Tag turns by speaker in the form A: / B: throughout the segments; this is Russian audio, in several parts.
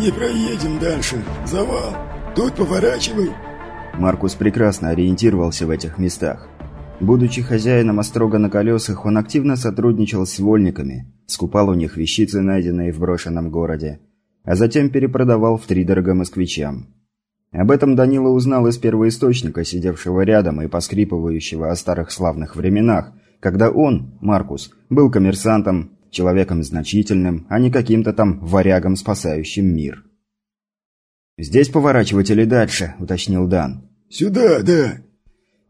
A: «Не проедем дальше. Завал. Тут поворачивай».
B: Маркус прекрасно ориентировался в этих местах. Будучи хозяином острога на колесах, он активно сотрудничал с вольниками, скупал у них вещицы, найденные в брошенном городе, а затем перепродавал втридорого москвичам. Об этом Данила узнал из первоисточника, сидевшего рядом и поскрипывающего о старых славных временах, когда он, Маркус, был коммерсантом, человеком значительным, а не каким-то там варягом, спасающим мир. «Здесь поворачивать или дальше?» – уточнил Дан.
A: «Сюда, да».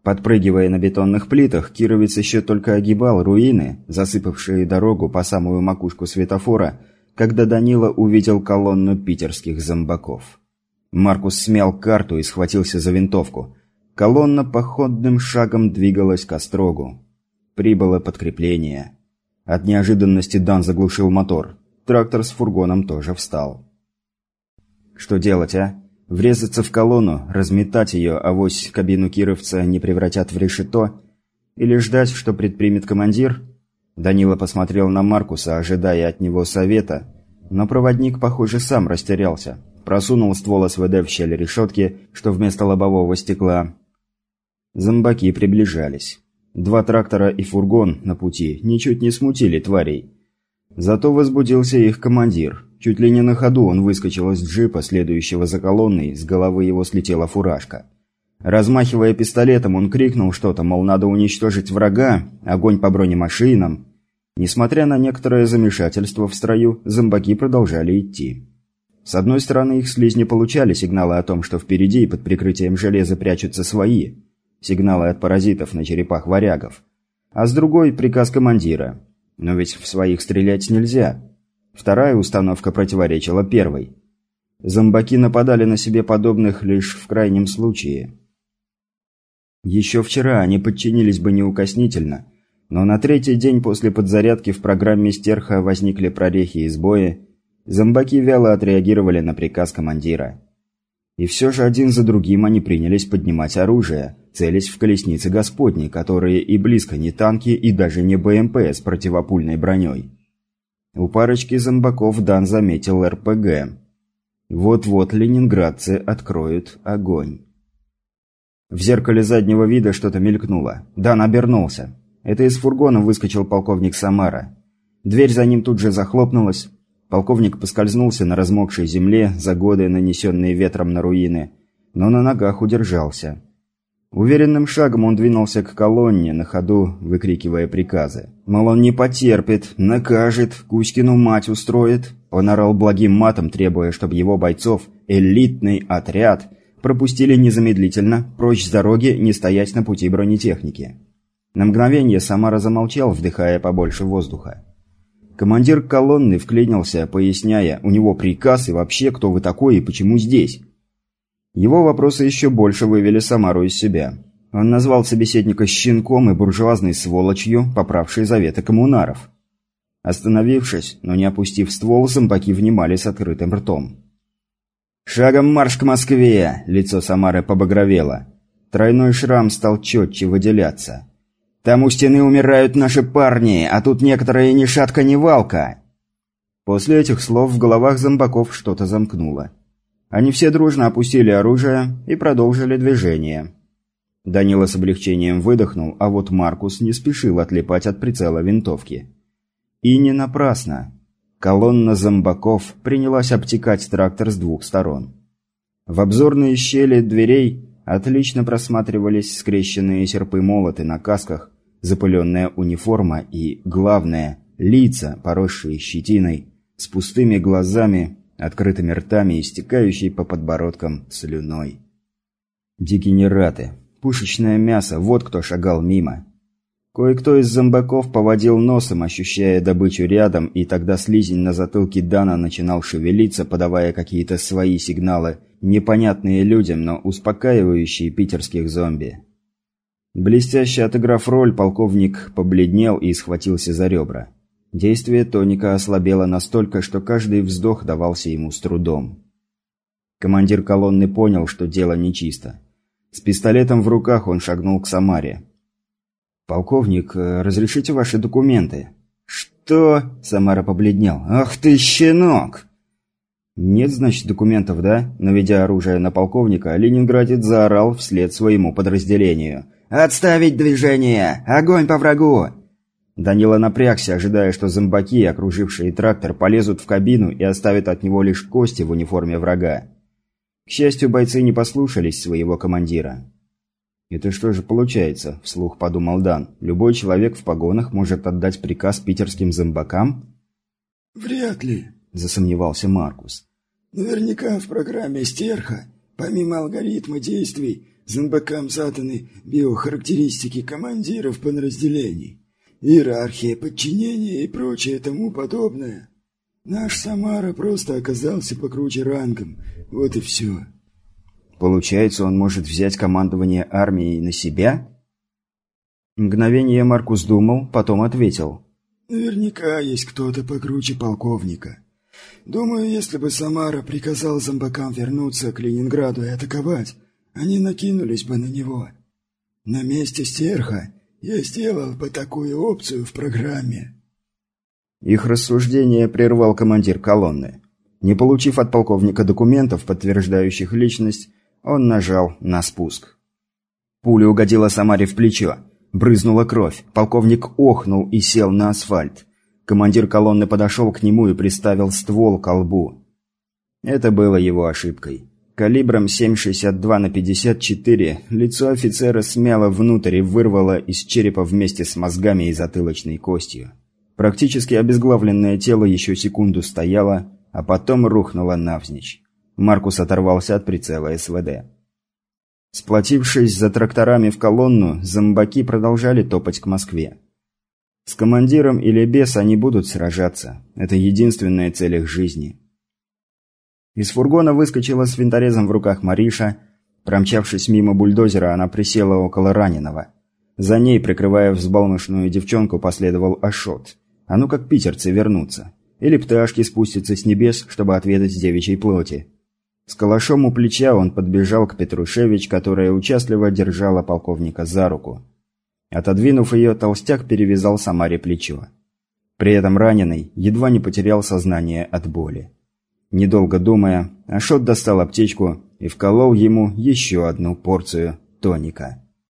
B: Подпрыгивая на бетонных плитах, Кировец еще только огибал руины, засыпавшие дорогу по самую макушку светофора, когда Данила увидел колонну питерских зомбаков. Маркус смял карту и схватился за винтовку. Колонна походным шагом двигалась к острогу. Прибыло подкрепление. От неожиданности Дан заглушил мотор. Трактор с фургоном тоже встал. Что делать, а? Врезаться в колонну, разметать ее, а вось кабину кировца не превратят в решето? Или ждать, что предпримет командир? Данила посмотрел на Маркуса, ожидая от него совета, но проводник, похоже, сам растерялся. Просунул ствол СВД в щель решетки, что вместо лобового стекла. Зомбаки приближались. Два трактора и фургон на пути ничуть не смутили тварей. Зато возбудился их командир. Чуть ли не на ходу он выскочил из джипа, следующего за колонной, с головы его слетела фуражка. Размахивая пистолетом, он крикнул что-то, мол, надо уничтожить врага, огонь по бронемашинам. Несмотря на некоторое замешательство в строю, зомбаки продолжали идти. С одной стороны, их слизни получали сигналы о том, что впереди под прикрытием железа прячутся свои – сигналы от паразитов на черепах варягов. А с другой – приказ командира. Но ведь в своих стрелять нельзя. Вторая установка противоречила первой. Зомбаки нападали на себе подобных лишь в крайнем случае. Еще вчера они подчинились бы неукоснительно, но на третий день после подзарядки в программе Стерха возникли прорехи и сбои, зомбаки вяло отреагировали на приказ командира. И все же один за другим они принялись поднимать оружие, целясь в колесницы Господни, которые и близко не танки и даже не БМП с противопульной броней. У парочки зомбаков Дан заметил РПГ. Вот-вот ленинградцы откроют огонь. В зеркале заднего вида что-то мелькнуло. Дан обернулся. Это из фургона выскочил полковник Самара. Дверь за ним тут же захлопнулась, Полковник поскользнулся на размокшей земле за годы, нанесенные ветром на руины, но на ногах удержался. Уверенным шагом он двинулся к колонне, на ходу выкрикивая приказы. Мол, он не потерпит, накажет, Кузькину мать устроит. Он орал благим матом, требуя, чтобы его бойцов, элитный отряд, пропустили незамедлительно, прочь с дороги, не стоять на пути бронетехники. На мгновение Самара замолчал, вдыхая побольше воздуха. Командир колонны вклинился, поясняя, у него приказ и вообще, кто вы такой и почему здесь. Его вопросы еще больше вывели Самару из себя. Он назвал собеседника щенком и буржуазной сволочью, поправшей заветы коммунаров. Остановившись, но не опустив ствол, зомбаки внимали с открытым ртом. «Шагом марш к Москве!» – лицо Самары побагровело. Тройной шрам стал четче выделяться. Там у стены умирают наши парни, а тут некоторые ни шатка, ни валка». После этих слов в головах зомбаков что-то замкнуло. Они все дружно опустили оружие и продолжили движение. Данила с облегчением выдохнул, а вот Маркус не спешил отлипать от прицела винтовки. И не напрасно. Колонна зомбаков принялась обтекать трактор с двух сторон. В обзорные щели дверей Отлично просматривались скрещенные серпы-молоты на касках, запыленная униформа и, главное, лица, поросшие щетиной, с пустыми глазами, открытыми ртами и стекающей по подбородкам слюной. Дегенераты. Пушечное мясо, вот кто шагал мимо. Кое-кто из зомбаков поводил носом, ощущая добычу рядом, и тогда слизень на затылке Дана начинал шевелиться, подавая какие-то свои сигналы, непонятные людям, но успокаивающие питерских зомби. Блестяще отыграв роль, полковник побледнел и схватился за ребра. Действие тоника ослабело настолько, что каждый вздох давался ему с трудом. Командир колонны понял, что дело нечисто. С пистолетом в руках он шагнул к Самаре. «Полковник, э, разрешите ваши документы?» «Что?» – Самара побледнел. «Ах ты, щенок!» «Нет, значит, документов, да?» Наведя оружие на полковника, ленинградец заорал вслед своему подразделению. «Отставить движение! Огонь по врагу!» Данила напрягся, ожидая, что зомбаки, окружившие трактор, полезут в кабину и оставят от него лишь кости в униформе врага. К счастью, бойцы не послушались своего командира. «Это что же получается?» – вслух подумал Дан. «Любой человек в погонах может отдать приказ питерским зомбакам?»
A: «Вряд ли», –
B: засомневался Маркус.
A: «Наверняка в программе «Стерха» помимо алгоритма действий зомбакам заданы биохарактеристики командиров подразделений иерархия, подчинение и прочее тому подобное. Наш Самара просто оказался покруче рангом, вот и все.
B: Получается, он может взять командование армией на себя? Мгновение Маркус думал, потом ответил.
A: Наверняка есть кто-то покруче полковника. Думаю, если бы Самара приказал зомбакам вернуться к Ленинграду и атаковать, они накинулись бы на него. На месте Стерха я сделал бы такую опцию в программе.
B: Их рассуждение прервал командир колонны. Не получив от полковника документов, подтверждающих личность, он нажал на спуск. Пуля угодила Самаре в плечо. Брызнула кровь. Полковник охнул и сел на асфальт. Командир колонны подошел к нему и приставил ствол к лбу. Это было его ошибкой. Калибром 7,62 на 54 лицо офицера смяло внутрь и вырвало из черепа вместе с мозгами и затылочной костью. Практически обезглавленное тело еще секунду стояло, а потом рухнуло навзничь. Маркус оторвался от прицела СВД. Сплотившись за тракторами в колонну, зомбаки продолжали топать к Москве. С командиром или без они будут сражаться. Это единственная цель их жизни. Из фургона выскочила с винторезом в руках Мариша. Промчавшись мимо бульдозера, она присела около раненого. За ней, прикрывая взбалмошную девчонку, последовал Ашот. А ну как питерцы вернутся. Или пташки спустятся с небес, чтобы отведать девичьей плоти. С калашом у плеча он подбежал к Петрушевич, которая участливо держала полковника за руку. Отодвинув ее, толстяк перевязал Самаре плечо. При этом раненый едва не потерял сознание от боли. Недолго думая, Ашот достал аптечку и вколол ему еще одну порцию тоника.